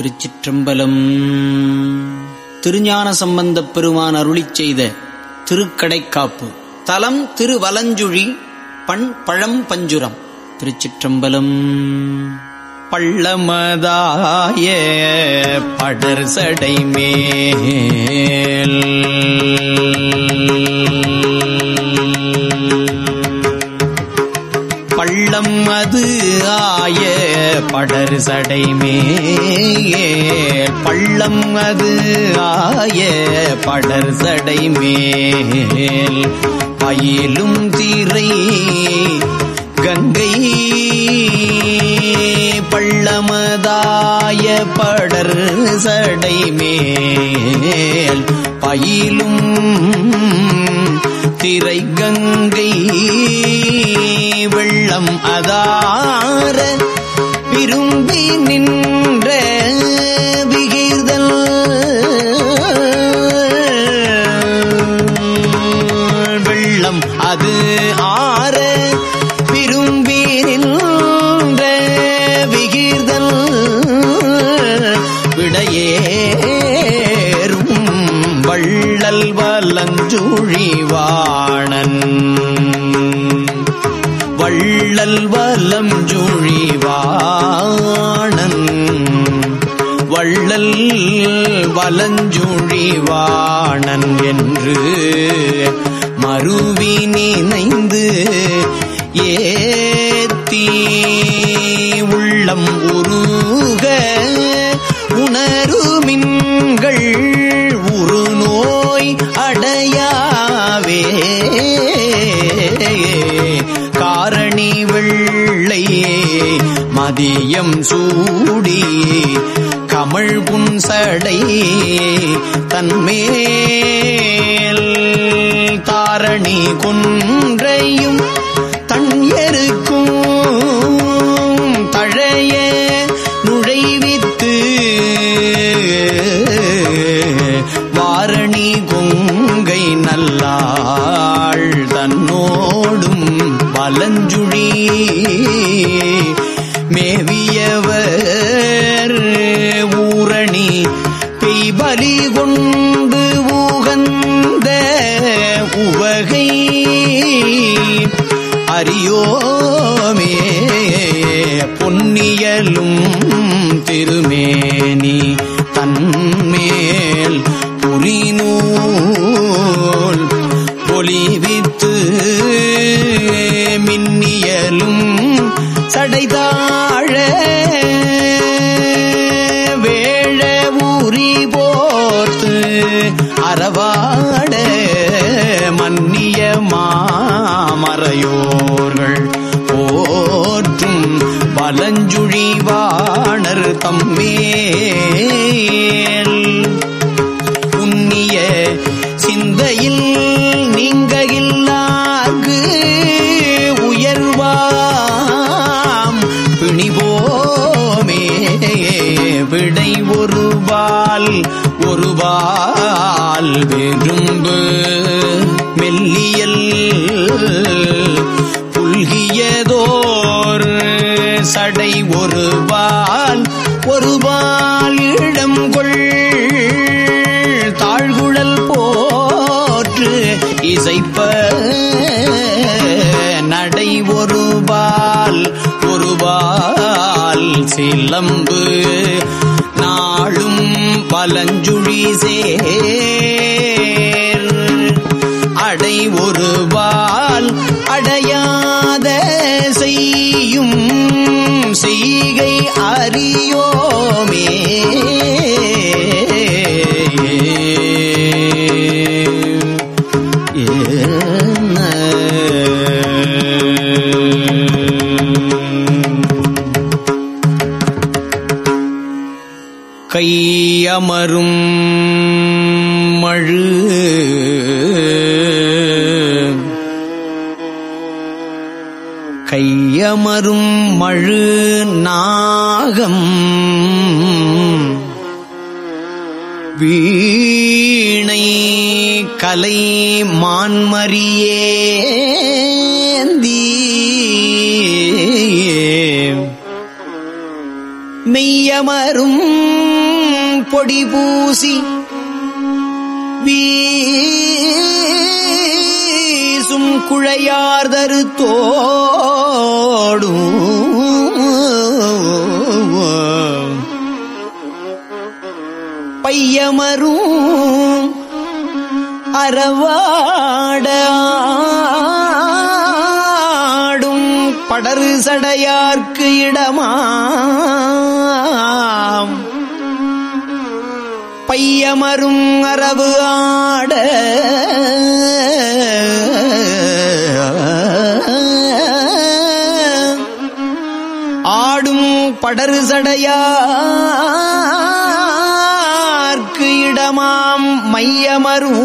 திருச்சிற்றம்பலம். திருஞான சம்பந்தப் பெருமான் அருளிச் செய்த திருக்கடைக்காப்பு. தலம் திருவலஞ்சுழி பண் பழம் பஞ்சுரம். திருச்சிற்றம்பலம். பள்ளமதாய படர் சடை மேல் அது ஆய படர் சடை பள்ளம் அது ஆய படர் சடைமேல் பயிலும் தீரை கங்கை. பள்ளமதாய படர் சடைமேல் பயிலும் திரை கங்கை வெள்ளம் அதார விரும்பி நின்ற விகிதல். வெள்ளம் அது ஆற விரும்பி நின்ற விகிதல். விடையே வலஞ்சுழிவாணன் வள்ளல் வலம் ஜுழிவாணன் வள்ளல் வலஞ்சுழிவாணன் என்று மருவி நினைந்து ஏத்தி உள்ளம் உருக உணருமின்கள் மதியம் சூடி கமழ் புன்சடை தன்மேல் தாரணி கொன்றையும் தண்யருக்கும் தழைய நுழைவித்து வாரணி கொங்கை நல்லாள் தன்னோடும் வலஞ்சுழி மேவியவர் ஊரணி பெய்பலி கொண்டு ஊகந்த உவகை அறியோமே பொன்னியலும் அறவாட மன்னிய மாமறையோர்கள். போற்றும் பலஞ்சுழிவாணர் தம்மேல். உன்னிய சிந்தையில் நீங்கில்லாக்கு உயர்வாம். பிணிவோமே விடை ஒருபால் ஒருபால் பால் விரும்பு மெல்லியல் புல்கியதோர் சடை ஒருபால் ஒருபால் இடம் கொள். தாழ்குழல் போற்று இசைப்ப நடை ஒருபால் ஒருபால் சிலம்பு. பலஞ்சுழி சேர். அடை ஒருபால் அடையாத செய்யும் செய்கை அறியோமே. கையமரும் மழு நாகம். வீணை கலை மான்மறியேந்தி மெய்யமரும் பொடி பூசி வீசும் குழையார்தரு தோடும் பையமரும் அறவாடும் படரு சடையார்க்கு இடமாம். பையமரும் அரபு ஆட ஆடும் படரு சடையார்க்கு இடமாம் மையமரும்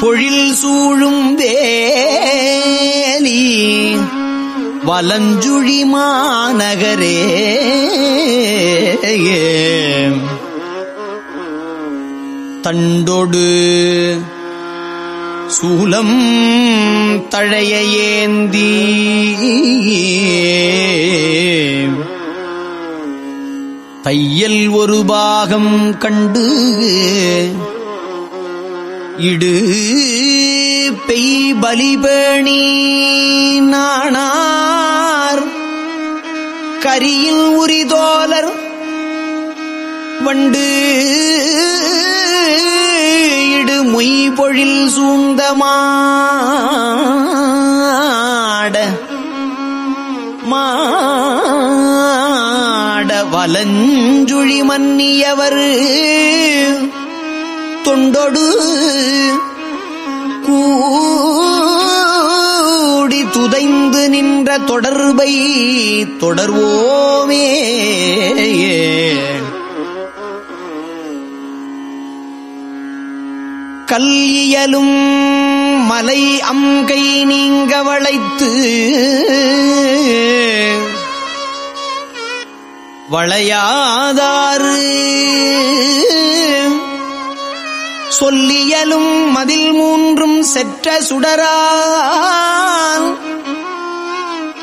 பொழில் சூழும் வேலி வலஞ்சுழி மாநகரே. தண்டொடு சூலம் தழைய ஏந்தி. தையல் ஒரு பாகம் கண்டு இடு பெய் பலிபேணி நாணார். கரியில் உரிதோலர் வண்டு மொய்பொழில் சூந்தமாட மாட வலஞ்சுழி மன்னியவர். தொண்டொடு கூடி துதைந்து நின்ற தொடர்பை தொடர்வோமே. கல்லியலும் மலை அங்கை நீங்க வளைத்து வளையாதாறு சொல்லியலும் மதில் மூன்றும் செற்ற சுடரால்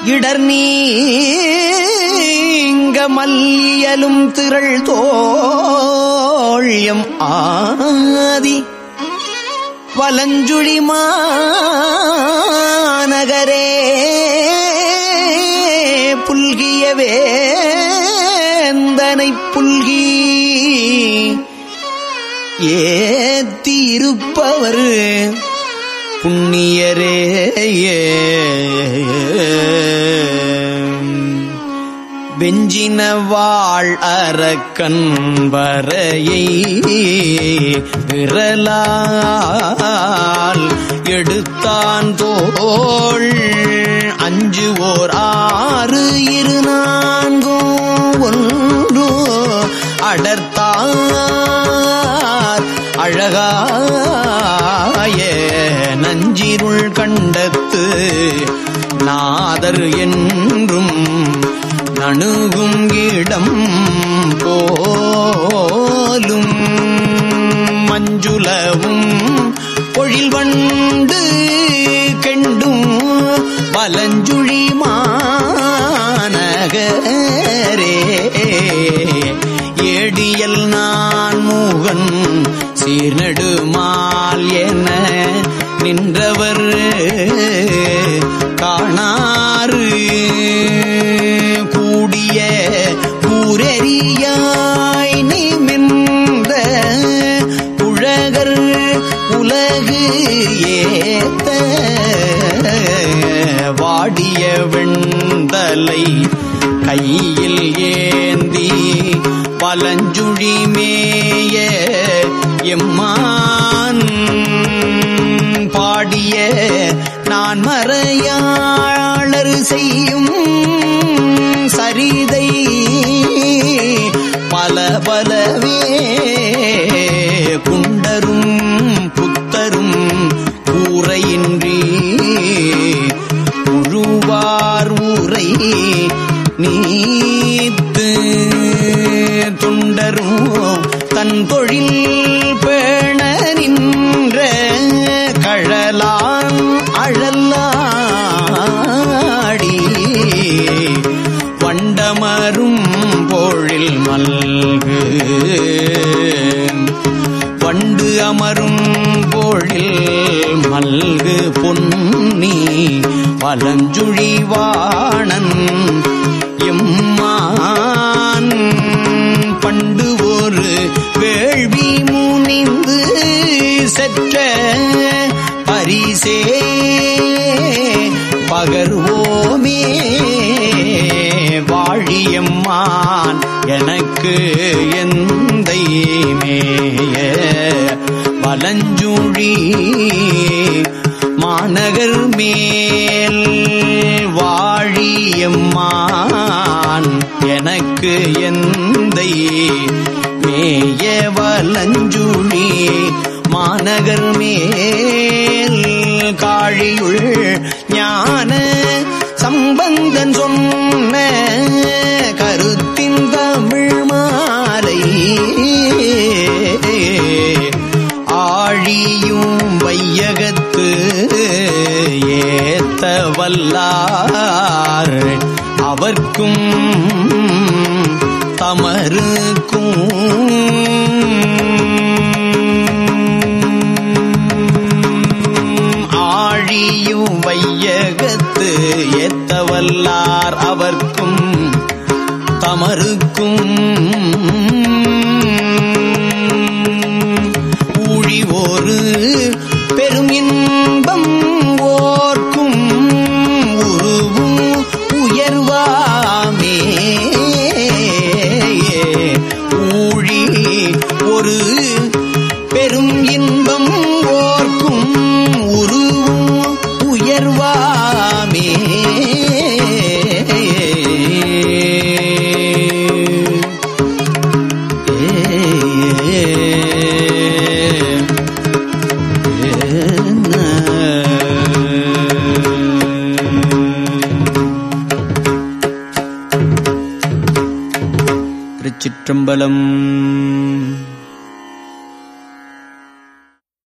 இடர் நீங்க மல்லியலும் திரள் தோழியம் ஆதி வலஞ்சுழி மாநகரே புல்கிய வேந்தனை புல்கி. ஏத்தி இருப்பவர் புண்ணியரே வெஞ்சின வாழ் அரக்கன் வரையை விரலால் எடுத்தான் தோள். அஞ்சு ஓர் ஆறு இரு நான்கும் ஒன்று அடர்த்தார். அழகாய நஞ்சிருள் கண்டத்து நாதர் என்றும் அணுகும் இடம் போலும் மஞ்சுளவும் பொழில் வண்டு கெண்டும் பலஞ்சுழி மாநகரே. ஏடியல் நான் மூகன் சீர்நெடுமால் என நின்றவர் காணாறு கூடிய நீ மிந்த உலகர் உலகு ஏத்த வாடிய வெண்தலை கையில் ஏந்தி பலஞ்சுழி மேய எம்மான் பாடிய நான் மறையாளர் செய்யும் செய்தை பல பலவே குண்டரும் புத்தரும் கூரையின்றி உழுவார் ஊரை நீத்து துண்டரும் தன் தொழில் நல்கு வண்டு அமரும் போழில் மல்கு பொன்னி பலஞ்சுழிவாணன் எம்மான். பண்டு ஒரு வேள்வி முனிந்து செற்ற பரிசே பகர்வோ எனக்கு எந்தை மேய வலஞ்சுழி மாநகர் மேல் வாழியம்மான் எனக்கு எந்தை மேய வலஞ்சுழி மாநகர் மேல் காழியுள் ஞான சம்பந்தன் சொன்ன ஏத்த வல்லார் அவர்க்கும் தமருக்கும். ஆழியும் வையகத்து ஏத்தவல்லார் அவர்க்கும் தமருக்கும். ஊழி ஒரு